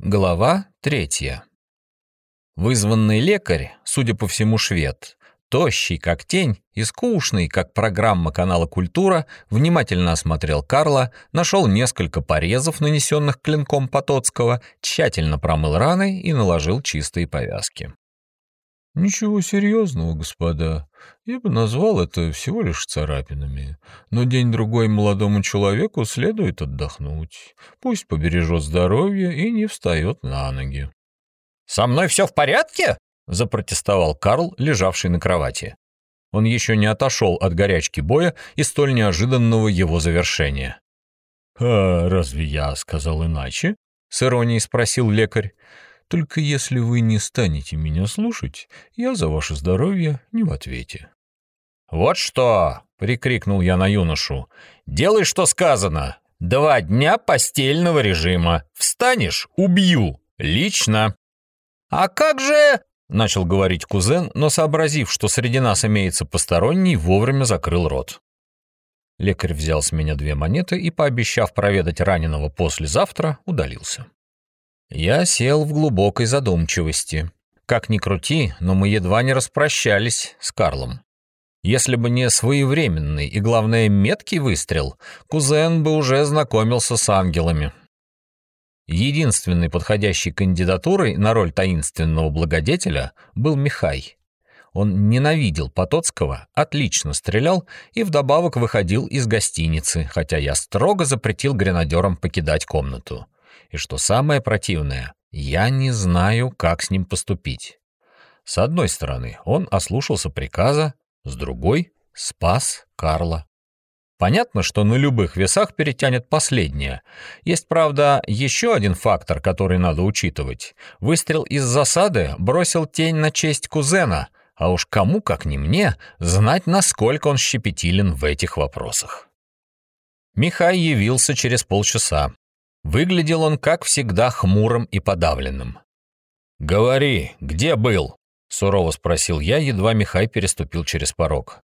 Глава третья. Вызванный лекарь, судя по всему швед, тощий как тень и скучный как программа канала «Культура», внимательно осмотрел Карла, нашел несколько порезов, нанесенных клинком Потоцкого, тщательно промыл раны и наложил чистые повязки. «Ничего серьезного, господа. Я бы назвал это всего лишь царапинами. Но день-другой молодому человеку следует отдохнуть. Пусть побережет здоровье и не встает на ноги». «Со мной все в порядке?» — запротестовал Карл, лежавший на кровати. Он еще не отошел от горячки боя и столь неожиданного его завершения. «А разве я сказал иначе?» — с иронией спросил лекарь. Только если вы не станете меня слушать, я за ваше здоровье не в ответе». «Вот что!» — прикрикнул я на юношу. «Делай, что сказано. Два дня постельного режима. Встанешь — убью. Лично». «А как же...» — начал говорить кузен, но, сообразив, что среди нас имеется посторонний, вовремя закрыл рот. Лекарь взял с меня две монеты и, пообещав проведать раненого послезавтра, удалился. Я сел в глубокой задумчивости. Как ни крути, но мы едва не распрощались с Карлом. Если бы не своевременный и, главное, меткий выстрел, кузен бы уже знакомился с ангелами. Единственной подходящей кандидатурой на роль таинственного благодетеля был Михай. Он ненавидел Потоцкого, отлично стрелял и вдобавок выходил из гостиницы, хотя я строго запретил гренадерам покидать комнату. И что самое противное, я не знаю, как с ним поступить. С одной стороны, он ослушался приказа, с другой — спас Карла. Понятно, что на любых весах перетянет последнее. Есть, правда, еще один фактор, который надо учитывать. Выстрел из засады бросил тень на честь кузена, а уж кому, как не мне, знать, насколько он щепетилен в этих вопросах. Михай явился через полчаса, Выглядел он, как всегда, хмурым и подавленным. «Говори, где был?» — сурово спросил я, едва Михай переступил через порог.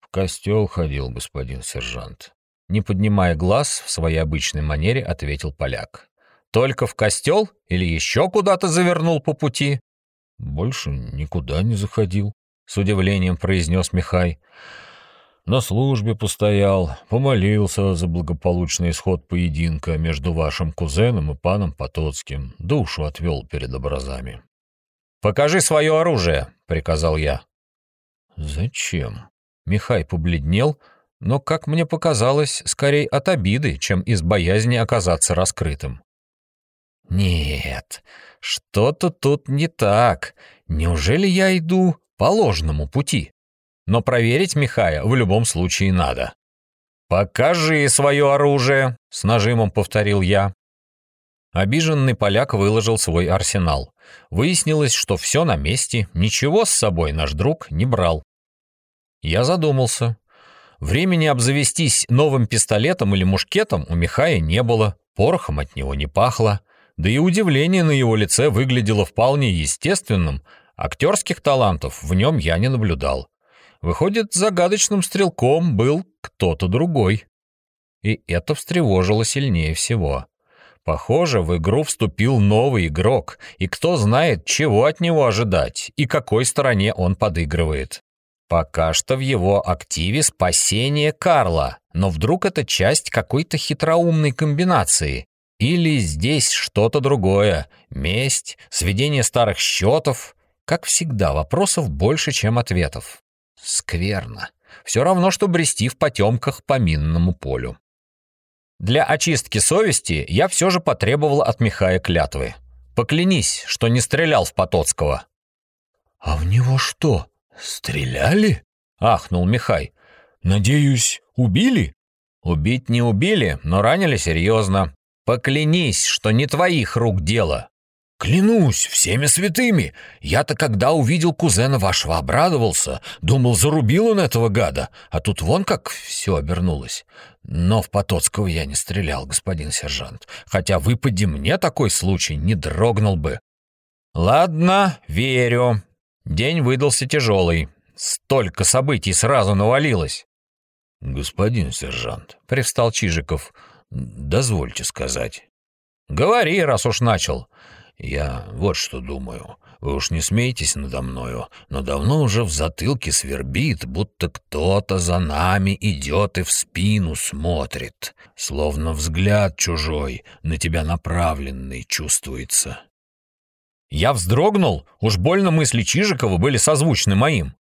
«В костел ходил, господин сержант». Не поднимая глаз, в своей обычной манере ответил поляк. «Только в костел или еще куда-то завернул по пути?» «Больше никуда не заходил», — с удивлением произнес Михай. На службе постоял, помолился за благополучный исход поединка между вашим кузеном и паном Потоцким, душу отвел перед образами. «Покажи свое оружие», — приказал я. «Зачем?» Михай побледнел, но, как мне показалось, скорее от обиды, чем из боязни оказаться раскрытым. «Нет, что-то тут не так. Неужели я иду по ложному пути?» Но проверить Михая в любом случае надо. «Покажи свое оружие», — с нажимом повторил я. Обиженный поляк выложил свой арсенал. Выяснилось, что все на месте, ничего с собой наш друг не брал. Я задумался. Времени обзавестись новым пистолетом или мушкетом у Михая не было, порохом от него не пахло, да и удивление на его лице выглядело вполне естественным, актерских талантов в нем я не наблюдал. Выходит, загадочным стрелком был кто-то другой. И это встревожило сильнее всего. Похоже, в игру вступил новый игрок, и кто знает, чего от него ожидать и какой стороне он подыгрывает. Пока что в его активе спасение Карла, но вдруг это часть какой-то хитроумной комбинации. Или здесь что-то другое, месть, сведение старых счетов. Как всегда, вопросов больше, чем ответов. Скверно. Все равно, что брести в потемках по минному полю. Для очистки совести я все же потребовал от Михая клятвы. Поклянись, что не стрелял в Потоцкого. — А в него что, стреляли? — ахнул Михай. — Надеюсь, убили? — Убить не убили, но ранили серьезно. Поклянись, что не твоих рук дело. «Клянусь всеми святыми! Я-то, когда увидел кузена вашего, обрадовался. Думал, зарубил он этого гада. А тут вон как все обернулось. Но в Потоцкого я не стрелял, господин сержант. Хотя выпади мне такой случай, не дрогнул бы». «Ладно, верю. День выдался тяжелый. Столько событий сразу навалилось». «Господин сержант», — привстал Чижиков, — «дозвольте сказать». Говори, раз уж начал. Я вот что думаю. Вы уж не смейтесь надо мною, но давно уже в затылке свербит, будто кто-то за нами идет и в спину смотрит, словно взгляд чужой, на тебя направленный, чувствуется. Я вздрогнул, уж больно мысли Чижикова были созвучны моим.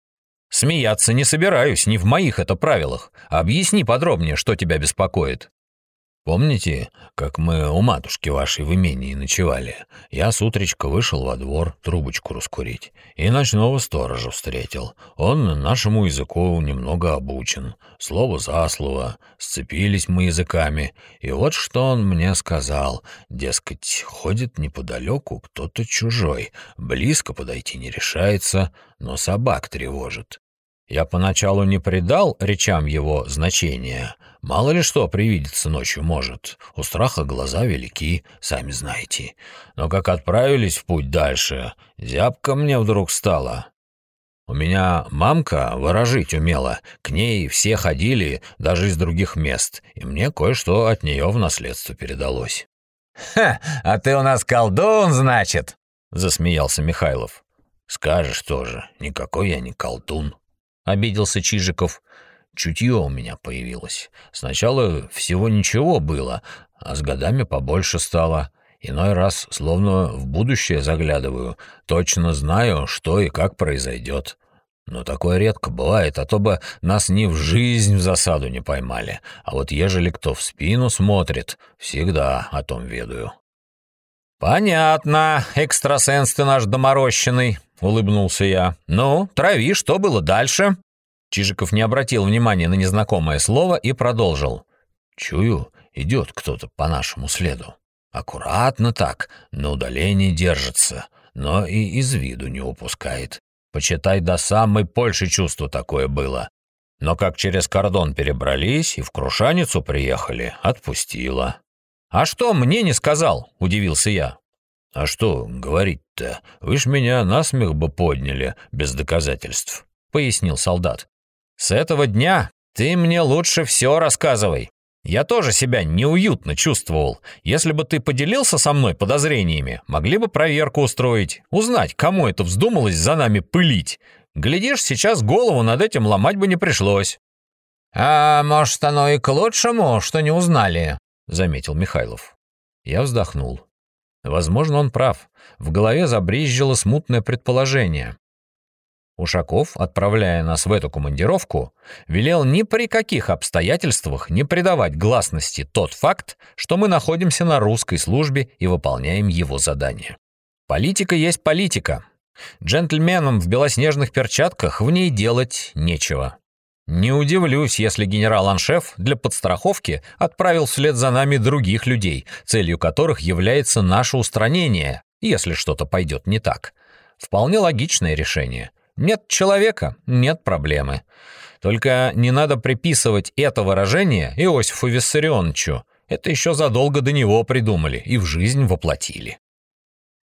Смеяться не собираюсь, не в моих это правилах. Объясни подробнее, что тебя беспокоит. Помните, как мы у матушки вашей в имении ночевали? Я с утречка вышел во двор трубочку раскурить и ночного сторожа встретил. Он нашему языку немного обучен, слово за слово, сцепились мы языками, и вот что он мне сказал, дескать, ходит неподалеку кто-то чужой, близко подойти не решается, но собак тревожит. Я поначалу не придал речам его значения. Мало ли что привидеться ночью может. У страха глаза велики, сами знаете. Но как отправились в путь дальше, зябко мне вдруг стало. У меня мамка ворожить умела, к ней все ходили, даже из других мест, и мне кое-что от нее в наследство передалось. «Ха, а ты у нас колдун, значит?» — засмеялся Михайлов. «Скажешь тоже, никакой я не колдун», обиделся Чижиков. Чутье у меня появилось. Сначала всего ничего было, а с годами побольше стало. Иной раз словно в будущее заглядываю, точно знаю, что и как произойдет. Но такое редко бывает, а то бы нас ни в жизнь в засаду не поймали. А вот ежели кто в спину смотрит, всегда о том ведаю. «Понятно, экстрасенс ты наш доморощенный», — улыбнулся я. «Ну, трави, что было дальше?» Чижиков не обратил внимания на незнакомое слово и продолжил. «Чую, идет кто-то по нашему следу. Аккуратно так, на удалении держится, но и из виду не упускает. Почитай, до самой Польши чувство такое было. Но как через кордон перебрались и в Крушаницу приехали, отпустила». «А что мне не сказал?» — удивился я. «А что говорить-то? Вы ж меня насмех бы подняли, без доказательств», — пояснил солдат. «С этого дня ты мне лучше все рассказывай. Я тоже себя неуютно чувствовал. Если бы ты поделился со мной подозрениями, могли бы проверку устроить, узнать, кому это вздумалось за нами пылить. Глядишь, сейчас голову над этим ломать бы не пришлось». «А может, оно и к лучшему, что не узнали?» — заметил Михайлов. Я вздохнул. Возможно, он прав. В голове забрезжило смутное предположение. Ушаков, отправляя нас в эту командировку, велел ни при каких обстоятельствах не придавать гласности тот факт, что мы находимся на русской службе и выполняем его задание. Политика есть политика. Джентльменам в белоснежных перчатках в ней делать нечего. Не удивлюсь, если генерал-аншеф для подстраховки отправил вслед за нами других людей, целью которых является наше устранение, если что-то пойдет не так. Вполне логичное решение. Нет человека – нет проблемы. Только не надо приписывать это выражение Иосифу Виссарионовичу. Это еще задолго до него придумали и в жизнь воплотили.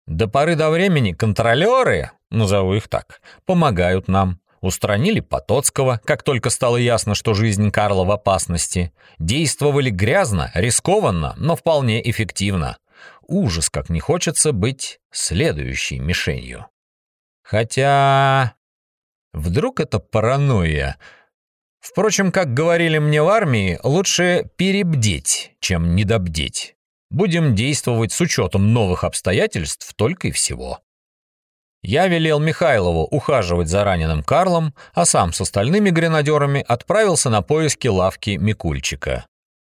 До поры до времени контролеры, назову их так, помогают нам, Устранили Потоцкого, как только стало ясно, что жизнь Карла в опасности. Действовали грязно, рискованно, но вполне эффективно. Ужас, как не хочется быть следующей мишенью. Хотя... Вдруг это паранойя? Впрочем, как говорили мне в армии, лучше перебдеть, чем недобдеть. Будем действовать с учетом новых обстоятельств только и всего. Я велел Михайлову ухаживать за раненым Карлом, а сам с остальными гренадерами отправился на поиски лавки Микульчика.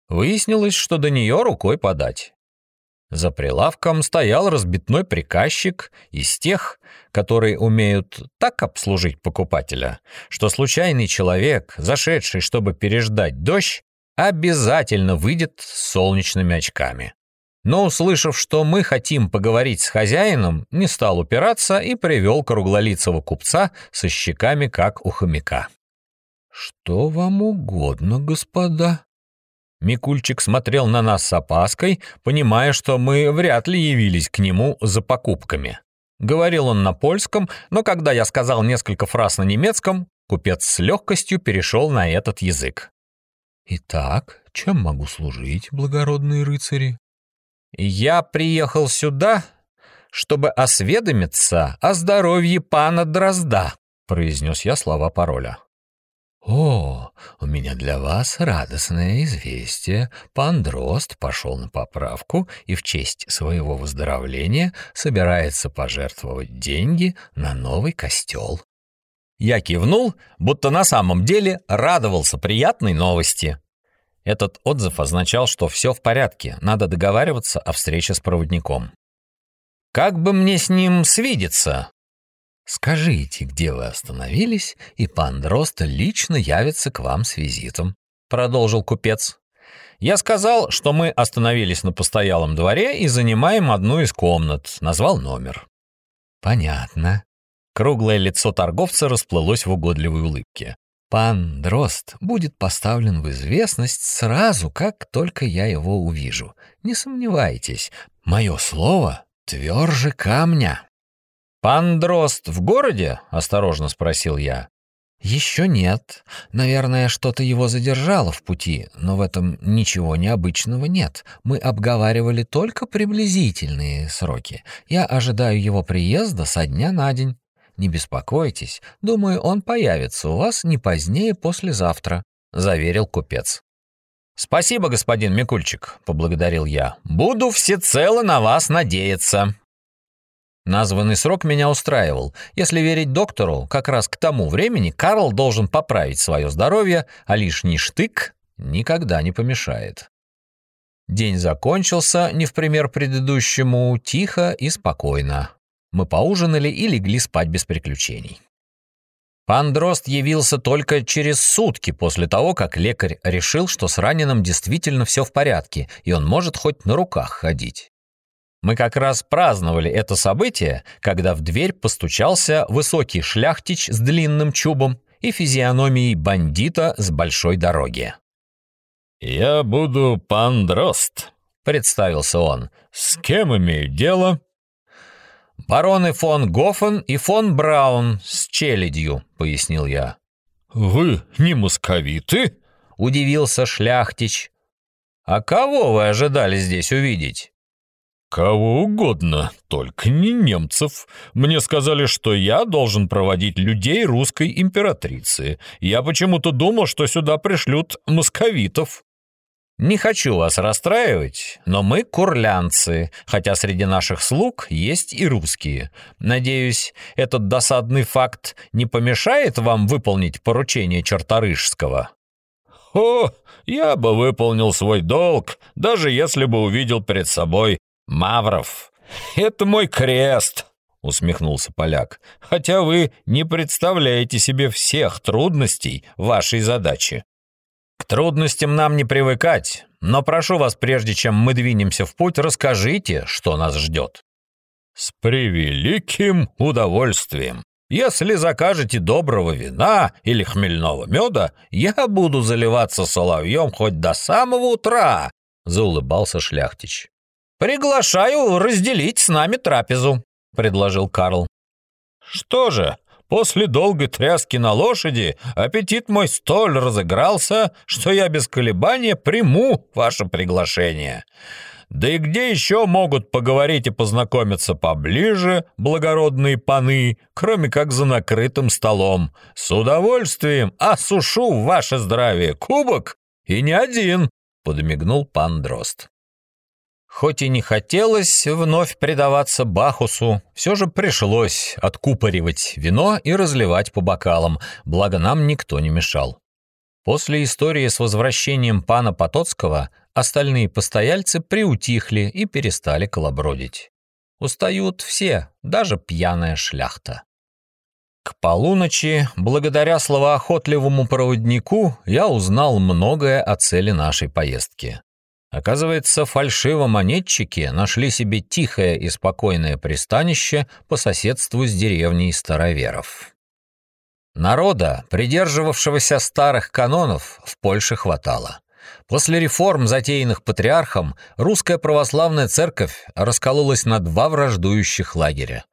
Выяснилось, что до нее рукой подать. За прилавком стоял разбитной приказчик из тех, которые умеют так обслужить покупателя, что случайный человек, зашедший, чтобы переждать дождь, обязательно выйдет с солнечными очками но, услышав, что мы хотим поговорить с хозяином, не стал упираться и привел круглолицего купца со щеками, как у хомяка. «Что вам угодно, господа?» Микульчик смотрел на нас с опаской, понимая, что мы вряд ли явились к нему за покупками. Говорил он на польском, но когда я сказал несколько фраз на немецком, купец с легкостью перешел на этот язык. «Итак, чем могу служить, благородные рыцари?» «Я приехал сюда, чтобы осведомиться о здоровье пана Дрозда», произнес я слова пароля. «О, у меня для вас радостное известие. Пан Дрозд пошел на поправку и в честь своего выздоровления собирается пожертвовать деньги на новый костел». Я кивнул, будто на самом деле радовался приятной новости. Этот отзыв означал, что все в порядке, надо договариваться о встрече с проводником. «Как бы мне с ним свидеться?» «Скажите, где вы остановились, и пан Дрозд лично явится к вам с визитом», — продолжил купец. «Я сказал, что мы остановились на постоялом дворе и занимаем одну из комнат», — назвал номер. «Понятно». Круглое лицо торговца расплылось в угодливой улыбке. «Пан Дрозд будет поставлен в известность сразу, как только я его увижу. Не сомневайтесь, мое слово тверже камня». «Пан Дрозд в городе?» — осторожно спросил я. «Еще нет. Наверное, что-то его задержало в пути, но в этом ничего необычного нет. Мы обговаривали только приблизительные сроки. Я ожидаю его приезда со дня на день. Не беспокойтесь, думаю, он появится у вас не позднее послезавтра», — заверил купец. «Спасибо, господин Микульчик», — поблагодарил я. «Буду всецело на вас надеяться». Названный срок меня устраивал. Если верить доктору, как раз к тому времени Карл должен поправить свое здоровье, а лишний штык никогда не помешает. День закончился, не в пример предыдущему, тихо и спокойно. Мы поужинали и легли спать без приключений. Пан Дрозд явился только через сутки после того, как лекарь решил, что с раненым действительно все в порядке, и он может хоть на руках ходить. Мы как раз праздновали это событие, когда в дверь постучался высокий шляхтич с длинным чубом и физиономией бандита с большой дороги. «Я буду пан Дрозд», — представился он. «С кем имею дело?» «Бароны фон Гофен и фон Браун с челядью», — пояснил я. «Вы не московиты?» — удивился шляхтич. «А кого вы ожидали здесь увидеть?» «Кого угодно, только не немцев. Мне сказали, что я должен проводить людей русской императрицы. Я почему-то думал, что сюда пришлют московитов». «Не хочу вас расстраивать, но мы курлянцы, хотя среди наших слуг есть и русские. Надеюсь, этот досадный факт не помешает вам выполнить поручение Черторышского?» «О, я бы выполнил свой долг, даже если бы увидел перед собой «Мавров, это мой крест!» — усмехнулся поляк. «Хотя вы не представляете себе всех трудностей вашей задачи». «К трудностям нам не привыкать, но прошу вас, прежде чем мы двинемся в путь, расскажите, что нас ждет». «С превеликим удовольствием. Если закажете доброго вина или хмельного меда, я буду заливаться соловьем хоть до самого утра», — заулыбался шляхтич. «Приглашаю разделить с нами трапезу», — предложил Карл. «Что же, после долгой тряски на лошади аппетит мой столь разыгрался, что я без колебания приму ваше приглашение. Да и где еще могут поговорить и познакомиться поближе благородные паны, кроме как за накрытым столом? С удовольствием осушу ваше здравие кубок, и не один», — подмигнул пан Дрозд. Хоть и не хотелось вновь предаваться Бахусу, все же пришлось откупоривать вино и разливать по бокалам, благо нам никто не мешал. После истории с возвращением пана Потоцкого остальные постояльцы приутихли и перестали колобродить. Устают все, даже пьяная шляхта. К полуночи, благодаря словоохотливому проводнику, я узнал многое о цели нашей поездки. Оказывается, фальшивомонетчики нашли себе тихое и спокойное пристанище по соседству с деревней староверов. Народа, придерживавшегося старых канонов, в Польше хватало. После реформ, затеянных патриархом, русская православная церковь раскололась на два враждующих лагеря.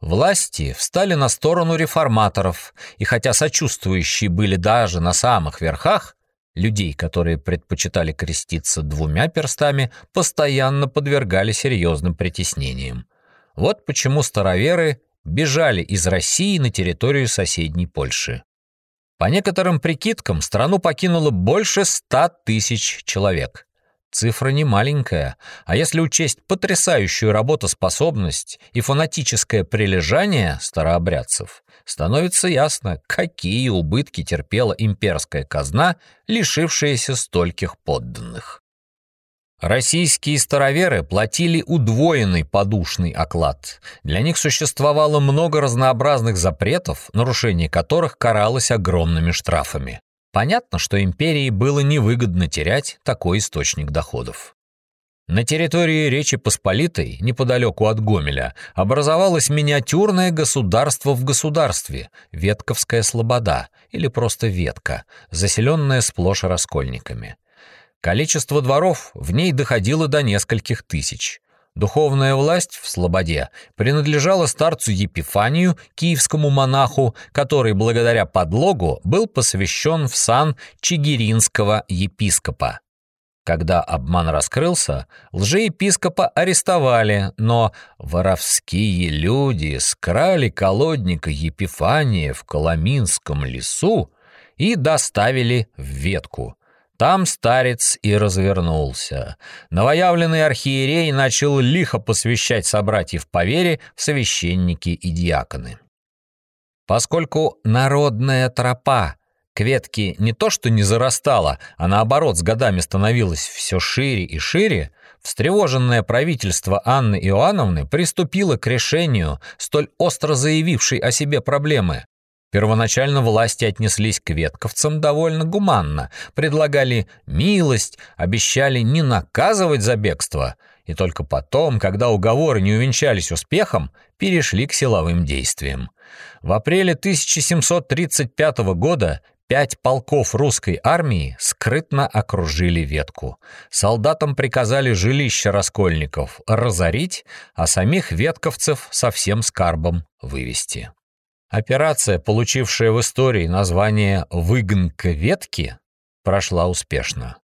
Власти встали на сторону реформаторов, и хотя сочувствующие были даже на самых верхах, Людей, которые предпочитали креститься двумя перстами, постоянно подвергали серьезным притеснениям. Вот почему староверы бежали из России на территорию соседней Польши. По некоторым прикидкам, страну покинуло больше ста тысяч человек. Цифра не маленькая, а если учесть потрясающую работоспособность и фанатическое прилежание старообрядцев, становится ясно, какие убытки терпела имперская казна, лишившаяся стольких подданных. Российские староверы платили удвоенный подушный оклад. Для них существовало много разнообразных запретов, нарушение которых каралось огромными штрафами. Понятно, что империи было невыгодно терять такой источник доходов. На территории Речи Посполитой, неподалеку от Гомеля, образовалось миниатюрное государство в государстве, Ветковская Слобода, или просто Ветка, заселенная сплошь раскольниками. Количество дворов в ней доходило до нескольких тысяч. Духовная власть в Слободе принадлежала старцу Епифанию, киевскому монаху, который благодаря подлогу был посвящен в сан чигиринского епископа. Когда обман раскрылся, лжеепископа арестовали, но воровские люди скрали колодника Епифания в Коломинском лесу и доставили в ветку – там старец и развернулся. Новоявленный архиерей начал лихо посвящать собратьев по вере в священники и диаконы. Поскольку народная тропа к ветке не то что не зарастала, а наоборот с годами становилась все шире и шире, встревоженное правительство Анны Иоанновны приступило к решению столь остро заявившей о себе проблемы Первоначально власти отнеслись к ветковцам довольно гуманно, предлагали милость, обещали не наказывать за бегство, и только потом, когда уговоры не увенчались успехом, перешли к силовым действиям. В апреле 1735 года пять полков русской армии скрытно окружили ветку. Солдатам приказали жилища раскольников разорить, а самих ветковцев со всем скарбом вывести. Операция, получившая в истории название «выгонка ветки», прошла успешно.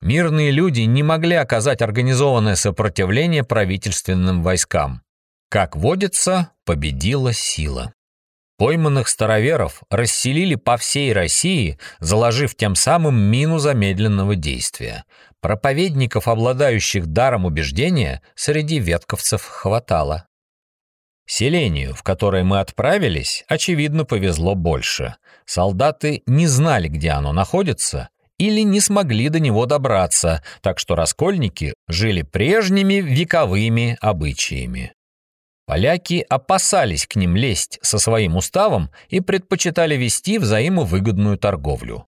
Мирные люди не могли оказать организованное сопротивление правительственным войскам. Как водится, победила сила. Пойманных староверов расселили по всей России, заложив тем самым мину замедленного действия. Проповедников, обладающих даром убеждения, среди ветковцев хватало. Селению, в которое мы отправились, очевидно, повезло больше. Солдаты не знали, где оно находится, или не смогли до него добраться, так что раскольники жили прежними вековыми обычаями. Поляки опасались к ним лезть со своим уставом и предпочитали вести взаимовыгодную торговлю.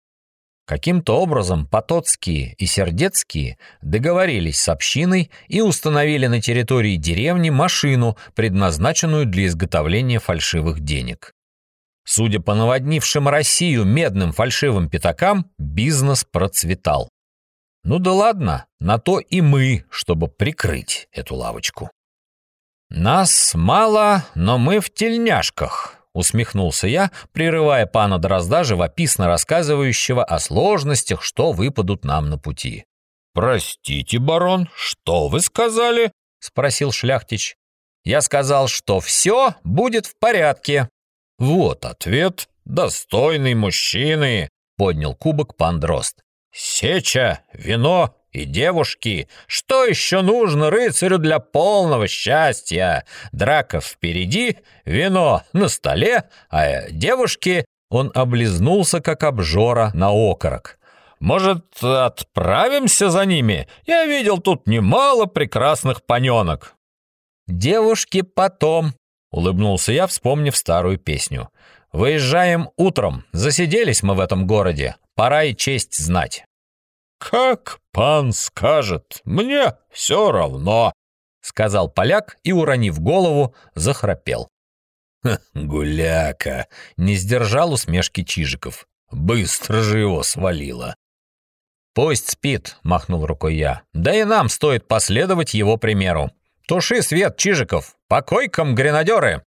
Каким-то образом Потоцкие и Сердецкие договорились с общиной и установили на территории деревни машину, предназначенную для изготовления фальшивых денег. Судя по наводнившим Россию медным фальшивым пятакам, бизнес процветал. Ну да ладно, на то и мы, чтобы прикрыть эту лавочку. Нас мало, но мы в тельняшках, Усмехнулся я, прерывая пана Дрозда живописно рассказывающего о сложностях, что выпадут нам на пути. «Простите, барон, что вы сказали?» — спросил шляхтич. «Я сказал, что все будет в порядке». «Вот ответ достойный мужчины», — поднял кубок пан Дрозд. «Сеча, вино и девушки. Что еще нужно рыцарю для полного счастья? Драка впереди, вино на столе, а девушки... Он облизнулся, как обжора на окорок. «Может, отправимся за ними? Я видел тут немало прекрасных паненок». «Девушки потом», — улыбнулся я, вспомнив старую песню. «Выезжаем утром. Засиделись мы в этом городе. Пора и честь знать». «Как пан скажет, мне все равно», — сказал поляк и, уронив голову, захрапел. «Гуляка!» — не сдержал усмешки Чижиков. «Быстро же его свалило!» «Пусть спит», — махнул рукой я. «Да и нам стоит последовать его примеру. Туши свет, Чижиков! По койкам, гренадеры!»